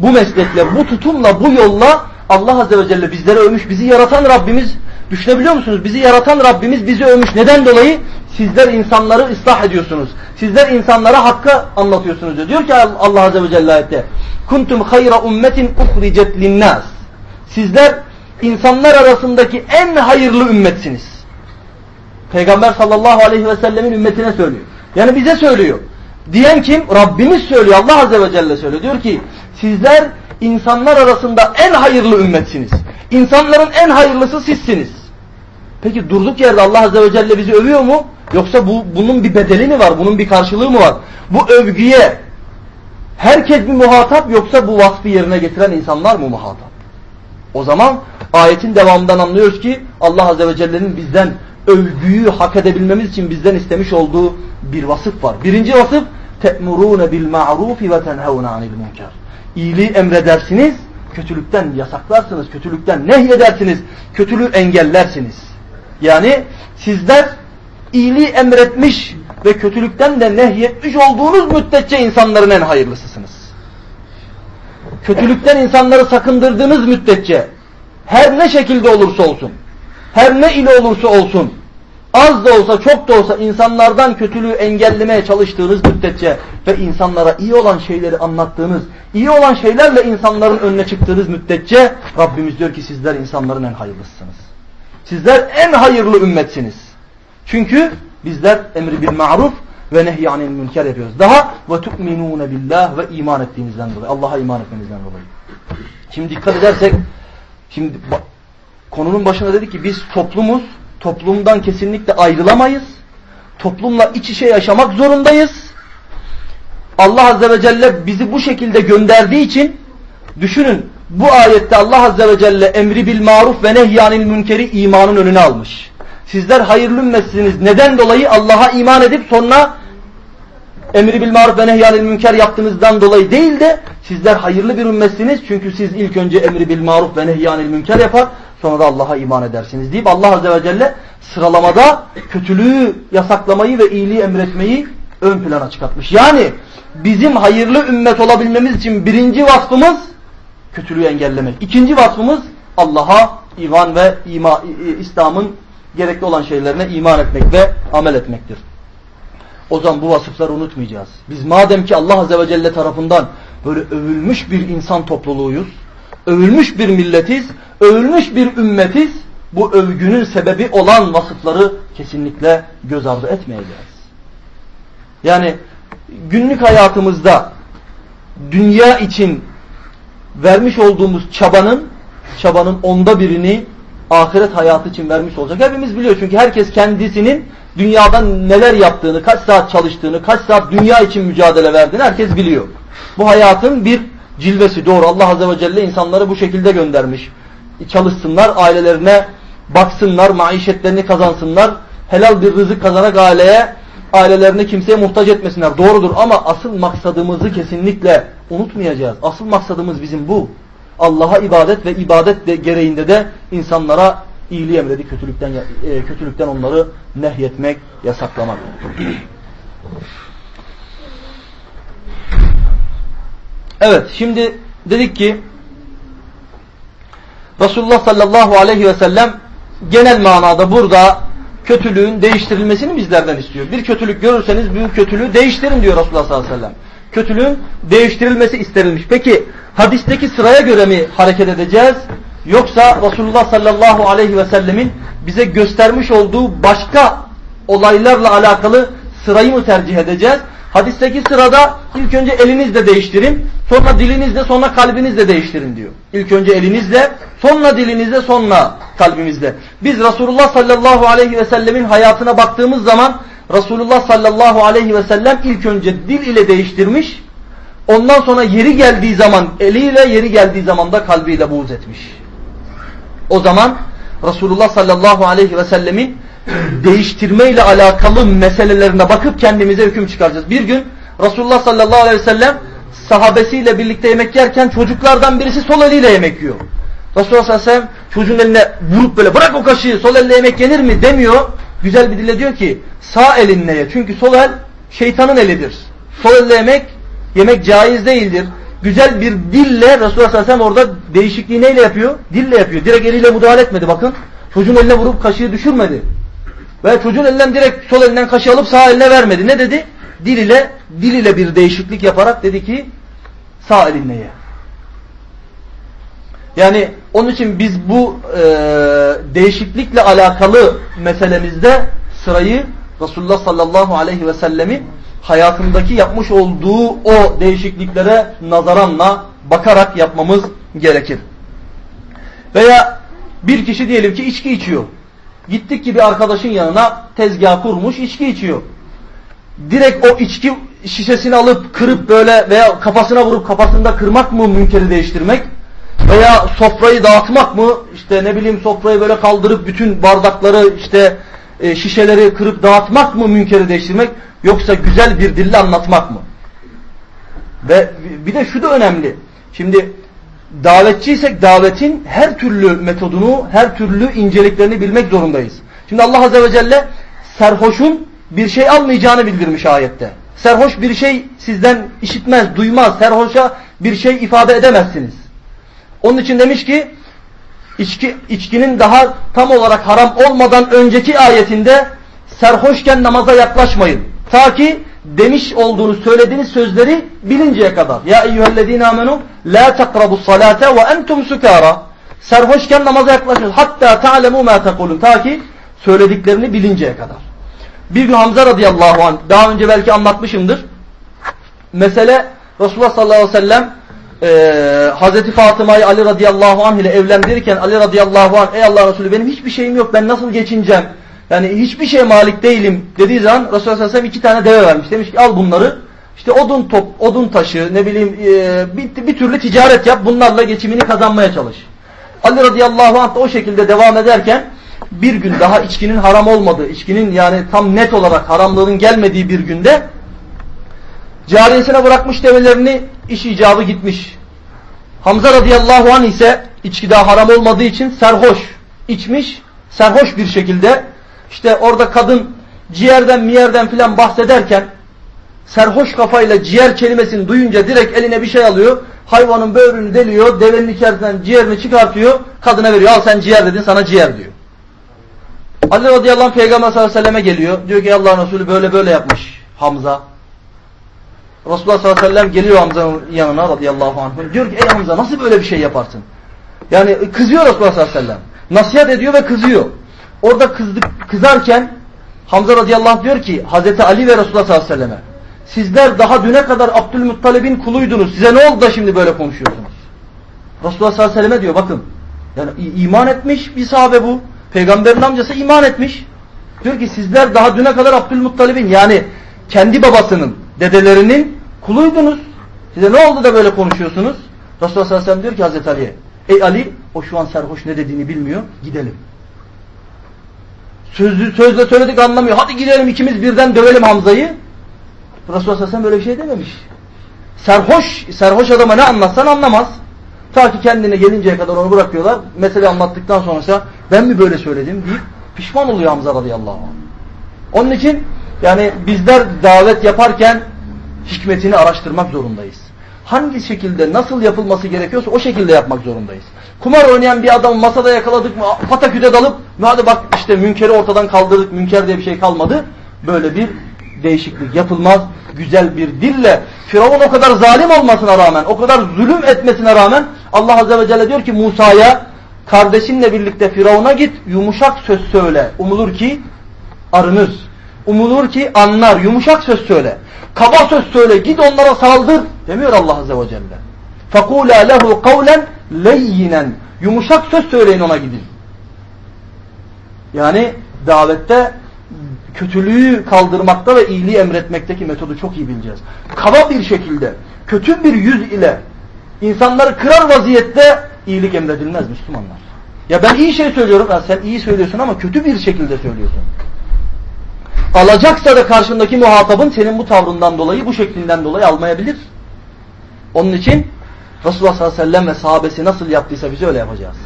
bu meslekle, bu tutumla, bu yolla Allah Azze ve Celle bizleri övmüş. Bizi yaratan Rabbimiz, düşünebiliyor musunuz? Bizi yaratan Rabbimiz bizi övmüş. Neden dolayı? Sizler insanları ıslah ediyorsunuz. Sizler insanlara hakkı anlatıyorsunuz diyor. Diyor ki Allah Azze ve Celle ayette. Kuntum hayra ummetin uhricet linnas. Sizler insanlar arasındaki en hayırlı ümmetsiniz. Peygamber sallallahu aleyhi ve sellemin ümmetine söylüyor. Yani bize söylüyor. Diyen kim? Rabbimiz söylüyor. Allah azze ve celle söylüyor. Diyor ki sizler insanlar arasında en hayırlı ümmetsiniz. İnsanların en hayırlısı sizsiniz. Peki durduk yerde Allah azze ve celle bizi övüyor mu? Yoksa bu bunun bir bedeli mi var? Bunun bir karşılığı mı var? Bu övgüye herkes mi muhatap yoksa bu vasfı yerine getiren insanlar mı muhatap? O zaman ayetin devamından anlıyoruz ki Allah azze ve celle'nin bizden övgüyü hak edebilmemiz için bizden istemiş olduğu bir vasıf var. Birinci vasıf te'murûne bil ma'rufi ve tenhevne anil münker. İyiliği emredersiniz, kötülükten yasaklarsınız, kötülükten nehyedersiniz, kötülüğü engellersiniz. Yani sizler iyiliği emretmiş ve kötülükten de nehyetmiş olduğunuz müddetçe insanların en hayırlısısınız. Kötülükten insanları sakındırdığınız müddetçe her ne şekilde olursa olsun, her ne ile olursa olsun, az da olsa çok da olsa insanlardan kötülüğü engellemeye çalıştığınız müddetçe ve insanlara iyi olan şeyleri anlattığınız, iyi olan şeylerle insanların önüne çıktığınız müddetçe Rabbimiz diyor ki sizler insanların en hayırlısınız. Sizler en hayırlı ümmetsiniz. Çünkü bizler emri bil maruf ve nehyanil münker yapıyoruz. Daha ve tu'minune billah ve iman ettiğinizden dolayı. Allah'a iman etmenizden dolayı. Şimdi dikkat edersek şimdi konunun başında dedik ki biz toplumuz. Toplumdan kesinlikle ayrılamayız. Toplumla iç içe yaşamak zorundayız. Allah Azze ve Celle bizi bu şekilde gönderdiği için düşünün bu ayette Allah Azze ve Celle emri bil maruf ve nehyanil münkeri imanın önüne almış. Sizler hayırlı ümmetsiniz. Neden dolayı Allah'a iman edip sonra emri bil maruf ve nehyanil münker yaptığınızdan dolayı değil de sizler hayırlı bir ümmetsiniz. Çünkü siz ilk önce emri bil maruf ve nehyanil münker yapar sonra da Allah'a iman edersiniz deyip Allah Azze ve Celle sıralamada kötülüğü yasaklamayı ve iyiliği emretmeyi ön plana çıkartmış. Yani bizim hayırlı ümmet olabilmemiz için birinci vasfımız kötülüğü engellemek. İkinci vasfımız Allah'a iman ve ima, İslam'ın gerekli olan şeylerine iman etmek ve amel etmektir. O zaman bu vasıfları unutmayacağız. Biz madem ki Allah Azze ve Celle tarafından böyle övülmüş bir insan topluluğuyuz, övülmüş bir milletiz, övülmüş bir ümmetiz, bu övgünün sebebi olan vasıfları kesinlikle göz ardı etmeyeceğiz. Yani günlük hayatımızda dünya için vermiş olduğumuz çabanın çabanın onda birini ahiret hayatı için vermiş olacak. Hepimiz biliyor çünkü herkes kendisinin dünyadan neler yaptığını, kaç saat çalıştığını, kaç saat dünya için mücadele verdiğini herkes biliyor. Bu hayatın bir cilvesi doğru. Allah Azze ve Celle insanları bu şekilde göndermiş. Çalışsınlar, ailelerine baksınlar, maişetlerini kazansınlar, helal bir rızık kazanak aileye, ailelerini kimseye muhtaç etmesinler. Doğrudur ama asıl maksadımızı kesinlikle unutmayacağız. Asıl maksadımız bizim bu. Allah'a ibadet ve ibadet de gereğinde de insanlara iyiliği emredi, kötülükten e, kötülükten onları nehyetmek, yasaklamak. Evet, şimdi dedik ki Resulullah sallallahu aleyhi ve sellem genel manada burada kötülüğün değiştirilmesini bizlerden istiyor. Bir kötülük görürseniz bu kötülüğü değiştirin diyor Resulullah sallallahu aleyhi ve sellem. kötülüğün değiştirilmesi istenilmiş. Peki hadisteki sıraya göre mi hareket edeceğiz? Yoksa Resulullah sallallahu aleyhi ve sellemin bize göstermiş olduğu başka olaylarla alakalı sırayı mı tercih edeceğiz? Hadisteki sırada ilk önce elinizle değiştirin, sonra dilinizle, sonra kalbinizle değiştirin diyor. İlk önce elinizle, sonra dilinizle, sonra kalbimizle. Biz Resulullah sallallahu aleyhi ve sellemin hayatına baktığımız zaman Resulullah sallallahu aleyhi ve sellem ilk önce dil ile değiştirmiş, ondan sonra yeri geldiği zaman eliyle, yeri geldiği zaman da kalbiyle buğz etmiş. O zaman Resulullah sallallahu aleyhi ve sellemin değiştirmeyle alakalı meselelerine bakıp kendimize hüküm çıkaracağız. Bir gün Resulullah sallallahu aleyhi ve sellem sahabesiyle birlikte yemek yerken çocuklardan birisi sol eliyle yemek yiyor. Resulullah sallallahu aleyhi ve sellem çocuğun eline vurup böyle bırak o kaşığı sol elle yemek yenir mi demiyor. Güzel bir dille diyor ki sağ elinle ye. Çünkü sol el şeytanın elidir. Sol elle yemek yemek caiz değildir. Güzel bir dille Resulullah sallallahu orada değişikliği neyle yapıyor? Dille yapıyor. Direkt eliyle müdahale etmedi bakın. Çocuğun eline vurup kaşığı düşürmedi. Ve çocuğun elinden direkt sol elinden kaşığı alıp sağ eline vermedi. Ne dedi? Dil ile, dil ile bir değişiklik yaparak dedi ki sağ elinle ye. Yani onun için biz bu e, değişiklikle alakalı meselemizde sırayı Resulullah sallallahu aleyhi ve sellemin hayatındaki yapmış olduğu o değişikliklere nazaranla bakarak yapmamız gerekir. Veya bir kişi diyelim ki içki içiyor. Gittik ki bir arkadaşın yanına tezgah kurmuş içki içiyor. Direkt o içki şişesini alıp kırıp böyle veya kafasına vurup kafasında kırmak mı münkeri değiştirmek? Veya sofrayı dağıtmak mı? İşte ne bileyim sofrayı böyle kaldırıp bütün bardakları işte e, şişeleri kırıp dağıtmak mı münkeri değiştirmek? Yoksa güzel bir dille anlatmak mı? Ve bir de şu da önemli. Şimdi davetçiysek davetin her türlü metodunu, her türlü inceliklerini bilmek zorundayız. Şimdi Allah Azze ve Celle serhoşun bir şey almayacağını bildirmiş ayette. Serhoş bir şey sizden işitmez, duymaz. Serhoşa bir şey ifade edemezsiniz. Onun için demiş ki içki, içkinin daha tam olarak haram olmadan önceki ayetinde serhoşken namaza yaklaşmayın. Ta ki demiş olduğunuz söylediğiniz sözleri bilinceye kadar. Ya eyyühellezine amenu la takrabus salate ve entum sukara. Serhoşken namaza yaklaşın. Hatta ta'lemu ma tekulun. Ta ki söylediklerini bilinceye kadar. Bir gün Hamza radıyallahu anh daha önce belki anlatmışımdır. Mesele Resulullah sallallahu aleyhi ve sellem e, Hazreti Fatıma'yı Ali radıyallahu anh ile evlendirirken Ali radıyallahu anh ey Allah Resulü benim hiçbir şeyim yok ben nasıl geçineceğim? Yani hiçbir şey malik değilim dediği zaman Resulullah sallallahu aleyhi ve sellem iki tane deve vermiş. Demiş ki al bunları işte odun top, odun taşı ne bileyim e, bir, bir türlü ticaret yap bunlarla geçimini kazanmaya çalış. Ali radıyallahu anh da o şekilde devam ederken bir gün daha içkinin haram olmadığı, içkinin yani tam net olarak haramlığının gelmediği bir günde cariyesine bırakmış develerini iş icabı gitmiş. Hamza radıyallahu anh ise içki daha haram olmadığı için serhoş içmiş, serhoş bir şekilde işte orada kadın ciğerden miyerden filan bahsederken serhoş kafayla ciğer kelimesini duyunca direkt eline bir şey alıyor. Hayvanın böğrünü deliyor, devenin içerisinden ciğerini çıkartıyor, kadına veriyor. Al sen ciğer dedin sana ciğer diyor. Ali radıyallahu anh peygamber sallallahu aleyhi ve selleme geliyor. Diyor ki Allah'ın Resulü böyle böyle yapmış Hamza. Resulullah sallallahu aleyhi ve sellem geliyor Hamza'nın yanına radıyallahu anh. Diyor ki ey Hamza nasıl böyle bir şey yaparsın? Yani kızıyor Resulullah sallallahu aleyhi ve sellem. Nasihat ediyor ve kızıyor. Orada kızdık, kızarken Hamza radıyallahu anh diyor ki Hazreti Ali ve Resulullah sallallahu aleyhi ve selleme sizler daha düne kadar Abdülmuttalib'in kuluydunuz. Size ne oldu da şimdi böyle konuşuyorsunuz? Resulullah sallallahu aleyhi ve selleme diyor bakın. Yani iman etmiş bir sahabe bu. Peygamberin amcası iman etmiş. Diyor ki sizler daha düne kadar Abdülmuttalib'in yani kendi babasının, dedelerinin kuluydunuz. Size ne oldu da böyle konuşuyorsunuz? Resulullah sallallahu aleyhi ve sellem diyor ki Hazreti Ali'ye Ey Ali o şu an sarhoş ne dediğini bilmiyor. Gidelim. Sözlü, sözle söyledik anlamıyor. Hadi gidelim ikimiz birden dövelim Hamza'yı. Resulullah sallallahu aleyhi ve böyle bir şey dememiş. Serhoş, serhoş adama ne anlatsan anlamaz. Ta ki kendine gelinceye kadar onu bırakıyorlar. Mesele anlattıktan sonrası ben mi böyle söyledim deyip pişman oluyor Hamza radıyallahu anh. Onun için yani bizler davet yaparken hikmetini araştırmak zorundayız. Hangi şekilde nasıl yapılması gerekiyorsa o şekilde yapmak zorundayız. Kumar oynayan bir adamı masada yakaladık mı pataküde dalıp hadi bak işte münkeri ortadan kaldırdık münker diye bir şey kalmadı. Böyle bir değişiklik yapılmaz. Güzel bir dille Firavun o kadar zalim olmasına rağmen, o kadar zulüm etmesine rağmen Allah Azze ve Celle diyor ki Musa'ya kardeşinle birlikte Firavun'a git yumuşak söz söyle. Umulur ki arınır. Umulur ki anlar. Yumuşak söz söyle. Kaba söz söyle. Git onlara saldır. Demiyor Allah Azze ve Celle. فَقُولَا لَهُ قَوْلًا لَيِّنًا Yumuşak söz söyleyin ona gidin. Yani davette kötülüğü kaldırmakta ve iyiliği emretmekteki metodu çok iyi bileceğiz. Kaba bir şekilde, kötü bir yüz ile insanları kırar vaziyette iyilik emredilmez Müslümanlar. Ya ben iyi şey söylüyorum, ya sen iyi söylüyorsun ama kötü bir şekilde söylüyorsun. Alacaksa da karşındaki muhatabın senin bu tavrından dolayı, bu şeklinden dolayı almayabilir. Onun için Resulullah sallallahu aleyhi ve sellem ve sahabesi nasıl yaptıysa biz öyle yapacağız.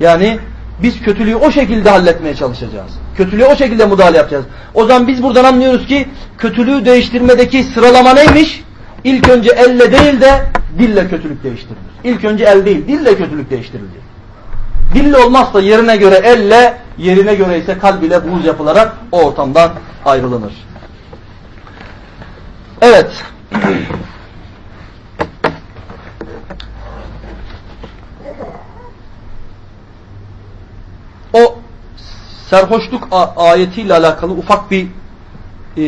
Yani biz kötülüğü o şekilde halletmeye çalışacağız. Kötülüğü o şekilde müdahale yapacağız. O zaman biz buradan anlıyoruz ki kötülüğü değiştirmedeki sıralama neymiş? İlk önce elle değil de dille kötülük değiştirilir. İlk önce el değil, dille kötülük değiştirilir. Dille olmazsa yerine göre elle, yerine göre ise kalb ile buğz yapılarak o ortamdan ayrılınır. Evet. o serhoşluk ayetiyle alakalı ufak bir e,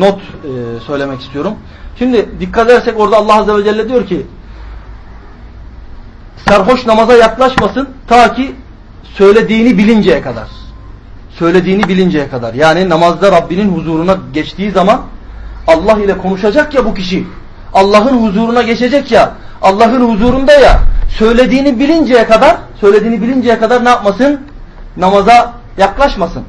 not e, söylemek istiyorum. Şimdi dikkat edersek orada Allah Azze ve Celle diyor ki serhoş namaza yaklaşmasın ta ki söylediğini bilinceye kadar. Söylediğini bilinceye kadar. Yani namazda Rabbinin huzuruna geçtiği zaman Allah ile konuşacak ya bu kişi. Allah'ın huzuruna geçecek ya. Allah'ın huzurunda ya. Söylediğini bilinceye kadar, söylediğini bilinceye kadar ne yapmasın? namaza yaklaşmasın.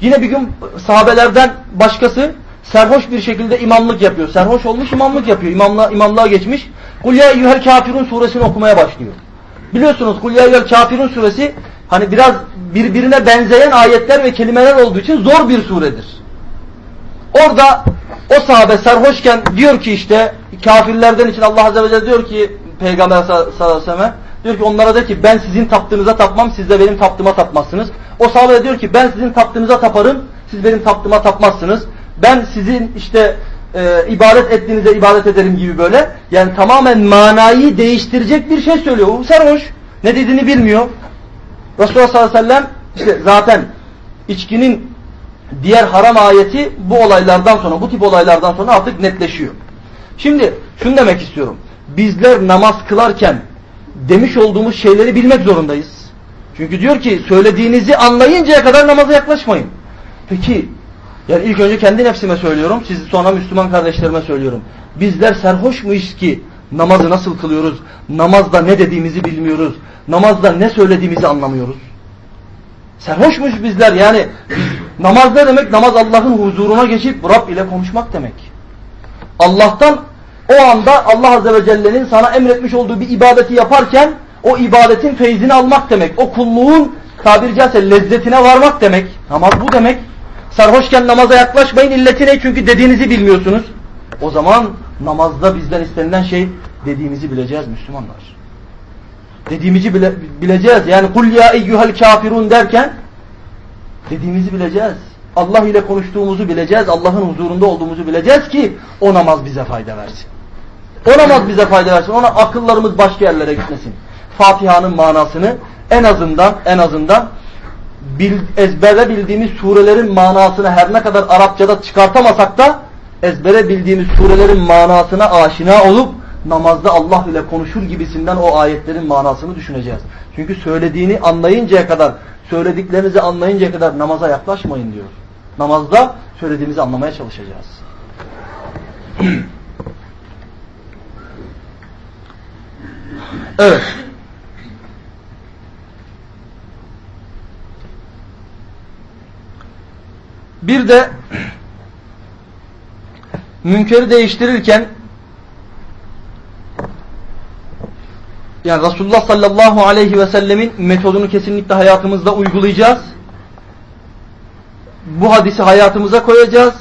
Yine bir gün sahabelerden başkası serhoş bir şekilde imamlık yapıyor. Serhoş olmuş imamlık yapıyor. İmamlığa, imamlığa geçmiş. Kul ya eyyuhel kafirun suresini okumaya başlıyor. Biliyorsunuz Kul ya eyyuhel kafirun suresi hani biraz birbirine benzeyen ayetler ve kelimeler olduğu için zor bir suredir. Orada o sahabe serhoşken diyor ki işte kafirlerden için Allah Azze ve Celle diyor ki Peygamber sallallahu aleyhi ve sellem Diyor ki onlara de ki ben sizin taptığınıza tapmam siz de benim taptığıma tapmazsınız. O sahabe diyor ki ben sizin taptığınıza taparım siz benim taptığıma tapmazsınız. Ben sizin işte e, ibadet ettiğinize ibadet ederim gibi böyle. Yani tamamen manayı değiştirecek bir şey söylüyor. O sarhoş. Ne dediğini bilmiyor. Resulullah sallallahu aleyhi ve sellem işte zaten içkinin diğer haram ayeti bu olaylardan sonra bu tip olaylardan sonra artık netleşiyor. Şimdi şunu demek istiyorum. Bizler namaz kılarken demiş olduğumuz şeyleri bilmek zorundayız. Çünkü diyor ki söylediğinizi anlayıncaya kadar namaza yaklaşmayın. Peki yani ilk önce kendi nefsime söylüyorum. Siz sonra Müslüman kardeşlerime söylüyorum. Bizler serhoş muyuz ki namazı nasıl kılıyoruz? Namazda ne dediğimizi bilmiyoruz. Namazda ne söylediğimizi anlamıyoruz. Serhoş muyuz bizler? Yani namaz ne demek? Namaz Allah'ın huzuruna geçip Rab ile konuşmak demek. Allah'tan o anda Allah Azze ve Celle'nin sana emretmiş olduğu bir ibadeti yaparken o ibadetin feyzini almak demek. O kulluğun tabiri caizse lezzetine varmak demek. Namaz bu demek. Sarhoşken namaza yaklaşmayın illeti ne? Çünkü dediğinizi bilmiyorsunuz. O zaman namazda bizden istenilen şey dediğimizi bileceğiz Müslümanlar. Dediğimizi bile, bileceğiz. Yani kul ya eyyuhel kafirun derken dediğimizi bileceğiz. Allah ile konuştuğumuzu bileceğiz. Allah'ın huzurunda olduğumuzu bileceğiz ki o namaz bize fayda versin. O namaz bize fayda versin. Ona akıllarımız başka yerlere gitmesin. Fatiha'nın manasını en azından en azından bil, ezbere bildiğimiz surelerin manasını her ne kadar Arapçada çıkartamasak da ezbere bildiğimiz surelerin manasına aşina olup namazda Allah ile konuşur gibisinden o ayetlerin manasını düşüneceğiz. Çünkü söylediğini anlayıncaya kadar, söylediklerinizi anlayıncaya kadar namaza yaklaşmayın diyor. Namazda söylediğimizi anlamaya çalışacağız. Evet. Bir de münkeri değiştirirken yani Resulullah sallallahu aleyhi ve sellemin metodunu kesinlikle hayatımızda uygulayacağız. Bu hadisi hayatımıza koyacağız.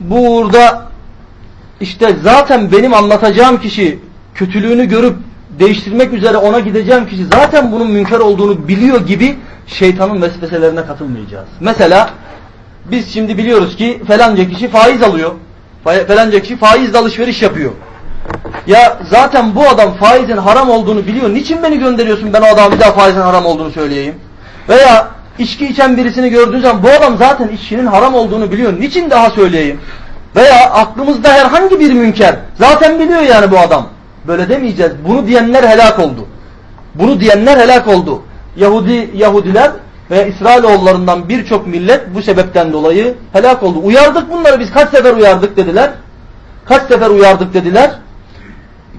Bu uğurda işte zaten benim anlatacağım kişi kötülüğünü görüp değiştirmek üzere ona gideceğim kişi zaten bunun münker olduğunu biliyor gibi şeytanın vesveselerine katılmayacağız. Mesela biz şimdi biliyoruz ki falanca kişi faiz alıyor. Falanca kişi faizle alışveriş yapıyor. Ya zaten bu adam faizin haram olduğunu biliyor. Niçin beni gönderiyorsun ben o adama bir daha faizin haram olduğunu söyleyeyim? Veya içki içen birisini gördüğün zaman bu adam zaten içkinin haram olduğunu biliyor. Niçin daha söyleyeyim? Veya aklımızda herhangi bir münker. Zaten biliyor yani bu adam. Böyle demeyeceğiz. Bunu diyenler helak oldu. Bunu diyenler helak oldu. Yahudi Yahudiler ve İsrailoğullarından birçok millet bu sebepten dolayı helak oldu. Uyardık bunları biz kaç sefer uyardık dediler. Kaç sefer uyardık dediler.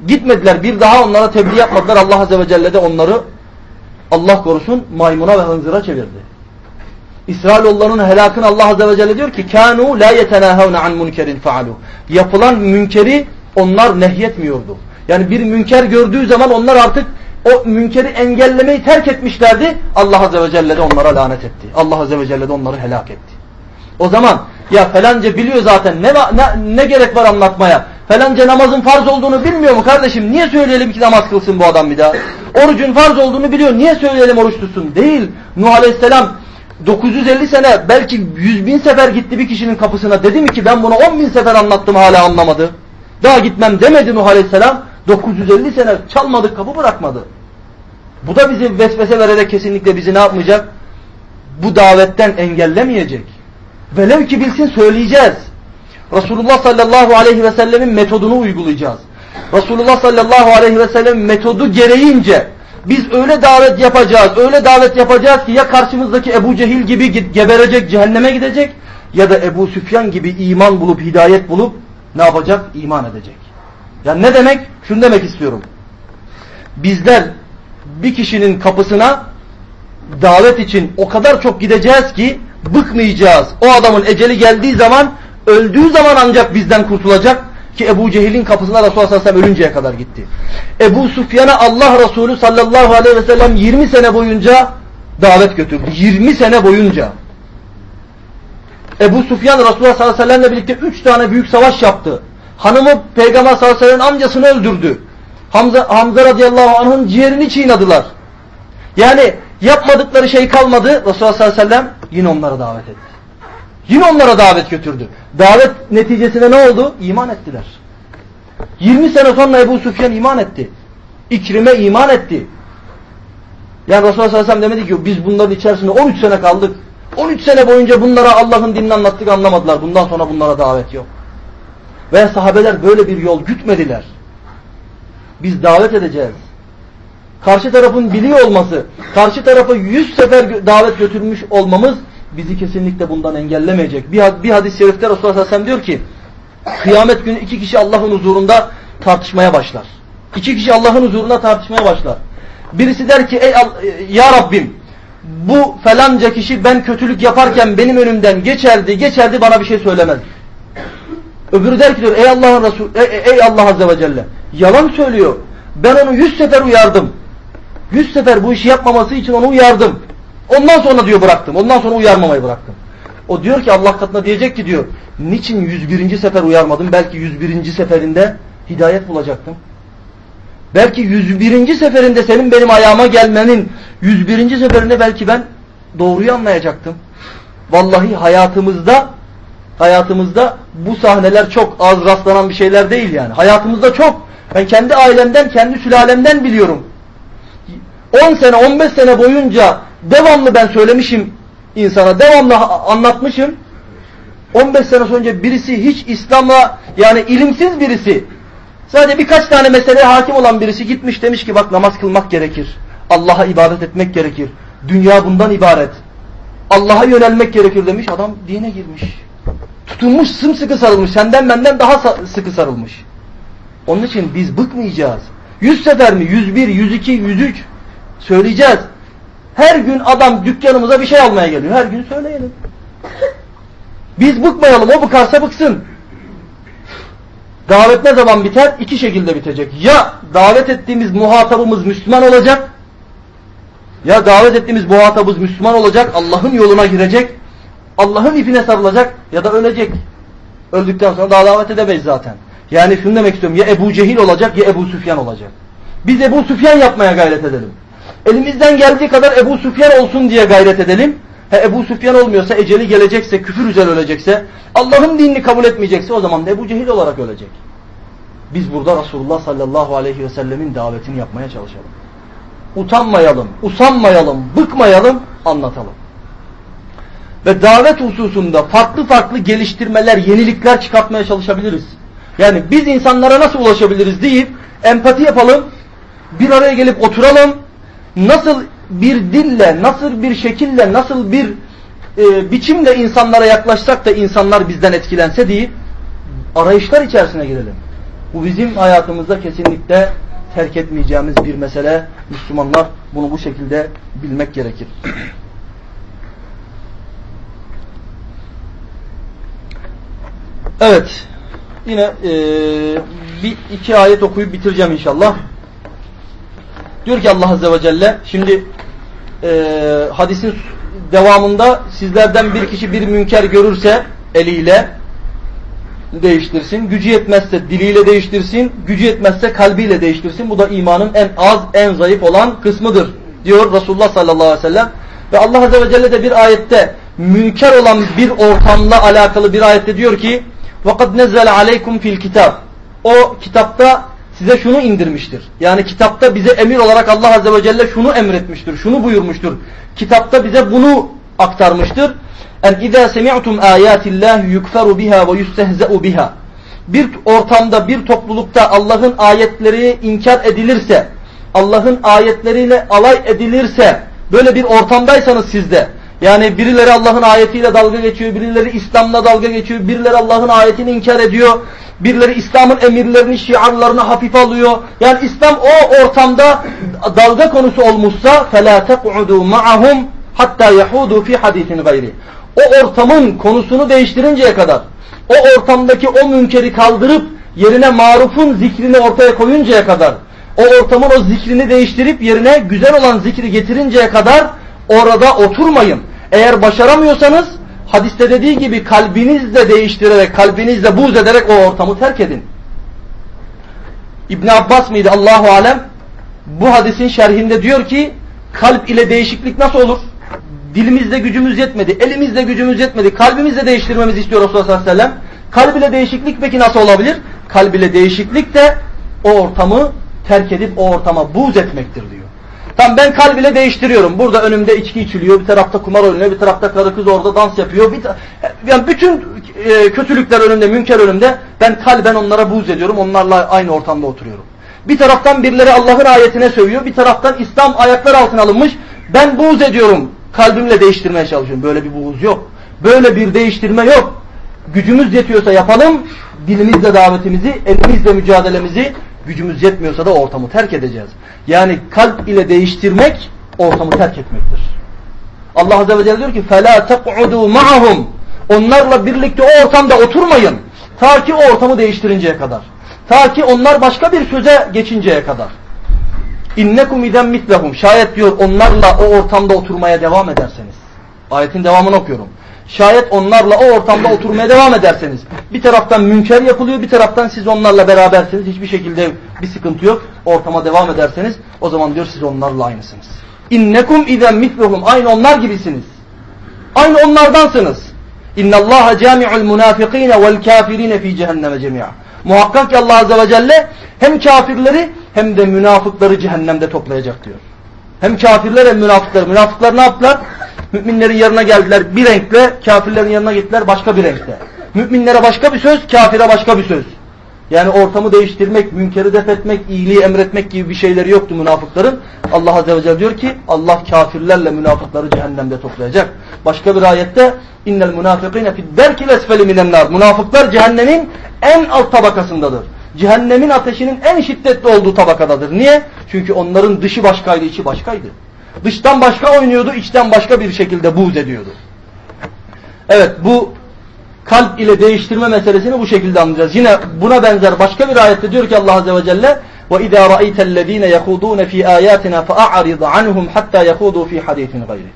Gitmediler bir daha onlara tebliğ yapmadılar. Allah Azze ve Celle de onları Allah korusun maymuna ve hınzıra çevirdi. İsrailoğullarının helakını Allah Azze ve Celle diyor ki kânû lâ yetenâhevne an münkerin fealû. Yapılan münkeri onlar nehyetmiyordu. Yani bir münker gördüğü zaman onlar artık o münkeri engellemeyi terk etmişlerdi. Allah Azze ve Celle de onlara lanet etti. Allah Azze ve Celle de onları helak etti. O zaman ya falanca biliyor zaten ne, ne, ne gerek var anlatmaya? Falanca namazın farz olduğunu bilmiyor mu kardeşim? Niye söyleyelim ki namaz kılsın bu adam bir daha? Orucun farz olduğunu biliyor. Niye söyleyelim oruç tutsun? Değil. Nuh Aleyhisselam 950 sene belki 100 bin sefer gitti bir kişinin kapısına. Dedi mi ki ben bunu 10 bin sefer anlattım hala anlamadı. Daha gitmem demedi Nuh Aleyhisselam. 950 sene çalmadık kapı bırakmadı. Bu da bizi vesvese vererek kesinlikle bizi ne yapmayacak? Bu davetten engellemeyecek. Velev ki bilsin söyleyeceğiz. Resulullah sallallahu aleyhi ve sellemin metodunu uygulayacağız. Resulullah sallallahu aleyhi ve sellem metodu gereğince biz öyle davet yapacağız, öyle davet yapacağız ki ya karşımızdaki Ebu Cehil gibi geberecek, cehenneme gidecek ya da Ebu Süfyan gibi iman bulup, hidayet bulup ne yapacak? İman edecek. Yani ne demek? Şunu demek istiyorum. Bizler bir kişinin kapısına davet için o kadar çok gideceğiz ki bıkmayacağız. O adamın eceli geldiği zaman öldüğü zaman ancak bizden kurtulacak ki Ebu Cehil'in kapısına Resulullah sallallahu aleyhi ve sellem ölünceye kadar gitti. Ebu Sufyan'a Allah Resulü sallallahu aleyhi ve sellem 20 sene boyunca davet götürdü. 20 sene boyunca. Ebu Sufyan Resulullah sallallahu aleyhi ve sellemle birlikte 3 tane büyük savaş yaptı. Hanımı Peygamber sallallahu aleyhi ve sellem'in amcasını öldürdü. Hamza, Hamza radıyallahu anh'ın ciğerini çiğnadılar. Yani yapmadıkları şey kalmadı. Resulullah sallallahu aleyhi ve sellem yine onlara davet etti. Yine onlara davet götürdü. Davet neticesinde ne oldu? İman ettiler. 20 sene sonra Ebu Süfyan iman etti. İkrime iman etti. Yani Resulullah sallallahu aleyhi ve sellem demedi ki biz bunların içerisinde 13 sene kaldık. 13 sene boyunca bunlara Allah'ın dinini anlattık anlamadılar. Bundan sonra bunlara davet yok. Ve sahabeler böyle bir yol gütmediler. Biz davet edeceğiz. Karşı tarafın biliyor olması, karşı tarafa yüz sefer davet götürmüş olmamız bizi kesinlikle bundan engellemeyecek. Bir, bir hadis-i şerifte Resulullah sallallahu aleyhi ve sellem diyor ki kıyamet günü iki kişi Allah'ın huzurunda tartışmaya başlar. İki kişi Allah'ın huzurunda tartışmaya başlar. Birisi der ki ey ya Rabbim bu falanca kişi ben kötülük yaparken benim önümden geçerdi geçerdi bana bir şey söylemez. Öbürü der ki diyor ey Allah'ın Resul ey, ey Allah Azze ve Celle yalan söylüyor. Ben onu yüz sefer uyardım. Yüz sefer bu işi yapmaması için onu uyardım. Ondan sonra diyor bıraktım. Ondan sonra uyarmamayı bıraktım. O diyor ki Allah katına diyecek ki diyor niçin 101. sefer uyarmadım? Belki 101. seferinde hidayet bulacaktım. Belki 101. seferinde senin benim ayağıma gelmenin 101. seferinde belki ben doğruyu anlayacaktım. Vallahi hayatımızda hayatımızda bu sahneler çok az rastlanan bir şeyler değil yani. Hayatımızda çok. Ben kendi ailemden, kendi sülalemden biliyorum. 10 sene, 15 sene boyunca devamlı ben söylemişim insana, devamlı anlatmışım. 15 sene sonra birisi hiç İslam'la yani ilimsiz birisi, sadece birkaç tane meseleye hakim olan birisi gitmiş demiş ki bak namaz kılmak gerekir. Allah'a ibadet etmek gerekir. Dünya bundan ibaret. Allah'a yönelmek gerekir demiş. Adam dine girmiş. Tutunmuş sımsıkı sarılmış. Senden benden daha sıkı sarılmış. Onun için biz bıkmayacağız. Yüz sefer mi? Yüz bir, yüz iki, yüz üç söyleyeceğiz. Her gün adam dükkanımıza bir şey almaya geliyor. Her gün söyleyelim. Biz bıkmayalım. O bıkarsa bıksın. Davet ne zaman biter? İki şekilde bitecek. Ya davet ettiğimiz muhatabımız Müslüman olacak. Ya davet ettiğimiz muhatabımız Müslüman olacak. Allah'ın yoluna girecek. Allah'ın ipine sarılacak ya da ölecek. Öldükten sonra daha davet edemeyiz zaten. Yani şunu demek istiyorum. Ya Ebu Cehil olacak ya Ebu Süfyan olacak. Biz Ebu Süfyan yapmaya gayret edelim. Elimizden geldiği kadar Ebu Süfyan olsun diye gayret edelim. He Ebu Süfyan olmuyorsa, eceli gelecekse, küfür üzere ölecekse, Allah'ın dinini kabul etmeyecekse o zaman da Ebu Cehil olarak ölecek. Biz burada Resulullah sallallahu aleyhi ve sellemin davetini yapmaya çalışalım. Utanmayalım, usanmayalım, bıkmayalım, anlatalım. Ve davet hususunda farklı farklı geliştirmeler, yenilikler çıkartmaya çalışabiliriz. Yani biz insanlara nasıl ulaşabiliriz deyip empati yapalım, bir araya gelip oturalım, nasıl bir dille, nasıl bir şekille, nasıl bir e, biçimle insanlara yaklaşsak da insanlar bizden etkilense deyip arayışlar içerisine girelim. Bu bizim hayatımızda kesinlikle terk etmeyeceğimiz bir mesele. Müslümanlar bunu bu şekilde bilmek gerekir. Evet. Yine e, bir iki ayet okuyup bitireceğim inşallah. Diyor ki Allah Azze ve Celle şimdi e, hadisin devamında sizlerden bir kişi bir münker görürse eliyle değiştirsin. Gücü yetmezse diliyle değiştirsin. Gücü yetmezse kalbiyle değiştirsin. Bu da imanın en az, en zayıf olan kısmıdır. Diyor Resulullah sallallahu aleyhi ve sellem. Ve Allah Azze ve Celle de bir ayette münker olan bir ortamla alakalı bir ayette diyor ki وَقَدْ نَزَّلَ عَلَيْكُمْ fil kitap. O kitapta size şunu indirmiştir. Yani kitapta bize emir olarak Allah Azze ve Celle şunu emretmiştir, şunu buyurmuştur. Kitapta bize bunu aktarmıştır. En izâ semi'tum âyâtillâhi yukferu biha ve yustehze'u biha. Bir ortamda, bir toplulukta Allah'ın ayetleri inkar edilirse, Allah'ın ayetleriyle alay edilirse, böyle bir ortamdaysanız sizde, yani birileri Allah'ın ayetiyle dalga geçiyor, birileri İslam'la dalga geçiyor, birileri Allah'ın ayetini inkar ediyor, birileri İslam'ın emirlerini, şiarlarını hafife alıyor. Yani İslam o ortamda dalga konusu olmuşsa فَلَا تَقْعُدُوا مَعَهُمْ hatta yahudu fi hadisin gayri. O ortamın konusunu değiştirinceye kadar, o ortamdaki o münkeri kaldırıp yerine marufun zikrini ortaya koyuncaya kadar, o ortamın o zikrini değiştirip yerine güzel olan zikri getirinceye kadar orada oturmayın. Eğer başaramıyorsanız hadiste dediği gibi kalbinizle değiştirerek, kalbinizle buz ederek o ortamı terk edin. İbn Abbas mıydı Allahu alem? Bu hadisin şerhinde diyor ki kalp ile değişiklik nasıl olur? Dilimizde gücümüz yetmedi, elimizde gücümüz yetmedi, kalbimizle değiştirmemizi istiyor Resulullah sallallahu aleyhi ve sellem. Kalb ile değişiklik peki nasıl olabilir? Kalb ile değişiklik de o ortamı terk edip o ortama buz etmektir diyor. Tam ben kalb ile değiştiriyorum. Burada önümde içki içiliyor, bir tarafta kumar oynuyor, bir tarafta karı kız orada dans yapıyor. Bir yani bütün e, kötülükler önümde, münker önümde. Ben kalben onlara buz ediyorum, onlarla aynı ortamda oturuyorum. Bir taraftan birileri Allah'ın ayetine sövüyor, bir taraftan İslam ayaklar altına alınmış. Ben buz ediyorum, kalbimle değiştirmeye çalışıyorum. Böyle bir buz yok. Böyle bir değiştirme yok. Gücümüz yetiyorsa yapalım, dilimizle davetimizi, elimizle mücadelemizi, gücümüz yetmiyorsa da ortamı terk edeceğiz. Yani kalp ile değiştirmek ortamı terk etmektir. Allah Azze ve Celle diyor ki فَلَا تَقْعُدُوا مَعَهُمْ Onlarla birlikte o ortamda oturmayın. Ta ki o ortamı değiştirinceye kadar. Ta ki onlar başka bir söze geçinceye kadar. İnnekum iden mitlehum. Şayet diyor onlarla o ortamda oturmaya devam ederseniz. Ayetin devamını okuyorum. Şayet onlarla o ortamda oturmaya devam ederseniz. Bir taraftan münker yapılıyor, bir taraftan siz onlarla berabersiniz. Hiçbir şekilde bir sıkıntı yok. Ortama devam ederseniz o zaman diyor siz onlarla aynısınız. İnnekum iden mitlehum. Aynı onlar gibisiniz. Aynı onlardansınız. İnnallaha cami'ul munafikine vel kafirine fi cehenneme cemi'a. Muhakkak ki Allah Azze ve Celle hem kafirleri hem de münafıkları cehennemde toplayacak diyor. Hem kafirler hem münafıklar. Münafıklar ne yaptılar? Müminlerin yanına geldiler bir renkle, kafirlerin yanına gittiler başka bir renkte. Müminlere başka bir söz, kafire başka bir söz. Yani ortamı değiştirmek, münkeri def etmek, iyiliği emretmek gibi bir şeyleri yoktu münafıkların. Allah Azze ve Celle diyor ki Allah kafirlerle münafıkları cehennemde toplayacak. Başka bir ayette innel münafıkine fid derkil esfeli minennar. Münafıklar cehennemin en alt tabakasındadır. Cehennemin ateşinin en şiddetli olduğu tabakadadır. Niye? Çünkü onların dışı başkaydı, içi başkaydı. Dıştan başka oynuyordu, içten başka bir şekilde buğz ediyordu. Evet bu kalp ile değiştirme meselesini bu şekilde anlayacağız. Yine buna benzer başka bir ayette diyor ki Allah Azze ve Celle وَاِذَا رَأَيْتَ الَّذ۪ينَ يَخُوضُونَ ف۪ي آيَاتِنَا فَأَعْرِضَ عَنْهُمْ حَتَّى يَخُوضُوا ف۪ي حَد۪يثٍ غَيْرِ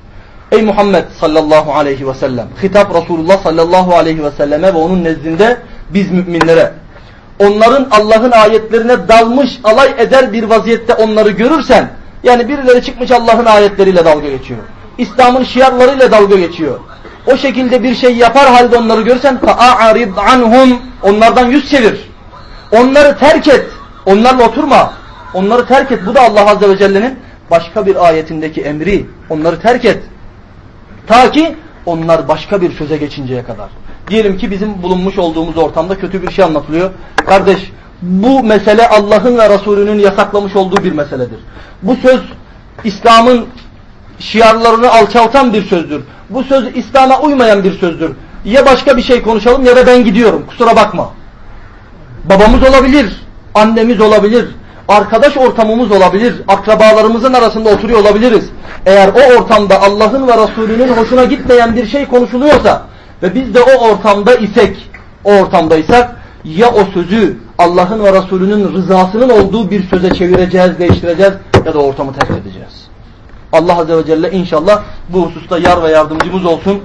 Ey Muhammed sallallahu aleyhi ve sellem. Hitap Resulullah sallallahu aleyhi ve selleme ve onun nezdinde biz müminlere. Onların Allah'ın ayetlerine dalmış alay eder bir vaziyette onları görürsen yani birileri çıkmış Allah'ın ayetleriyle dalga geçiyor. İslam'ın şiarlarıyla dalga geçiyor. O şekilde bir şey yapar halde onları görsen فَاَعْرِضْ عَنْهُمْ Onlardan yüz çevir. Onları terk et. Onlarla oturma. Onları terk et. Bu da Allah Azze ve Celle'nin başka bir ayetindeki emri. Onları terk et. Ta ki onlar başka bir söze geçinceye kadar. Diyelim ki bizim bulunmuş olduğumuz ortamda kötü bir şey anlatılıyor. Kardeş bu mesele Allah'ın ve Resulünün yasaklamış olduğu bir meseledir. Bu söz İslam'ın şiarlarını alçaltan bir sözdür. Bu söz İslam'a uymayan bir sözdür. Ya başka bir şey konuşalım ya da ben gidiyorum. Kusura bakma. Babamız olabilir, annemiz olabilir, arkadaş ortamımız olabilir, akrabalarımızın arasında oturuyor olabiliriz. Eğer o ortamda Allah'ın ve Resulünün hoşuna gitmeyen bir şey konuşuluyorsa ve biz de o ortamda isek, o ortamdaysak ya o sözü Allah'ın ve Resulünün rızasının olduğu bir söze çevireceğiz, değiştireceğiz ya da ortamı terk edeceğiz. Allah Azze ve Celle inşallah bu hususta yar ve yardımcımız olsun.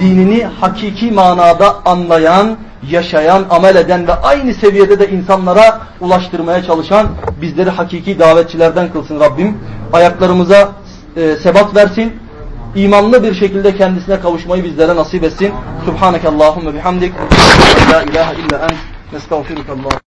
Dinini hakiki manada anlayan, yaşayan, amel eden ve aynı seviyede de insanlara ulaştırmaya çalışan bizleri hakiki davetçilerden kılsın Rabbim. Ayaklarımıza e, sebat versin. İmanlı bir şekilde kendisine kavuşmayı bizlere nasip etsin. Subhaneke Allahümme bihamdik. La ilahe illa ent. نستغفرك الله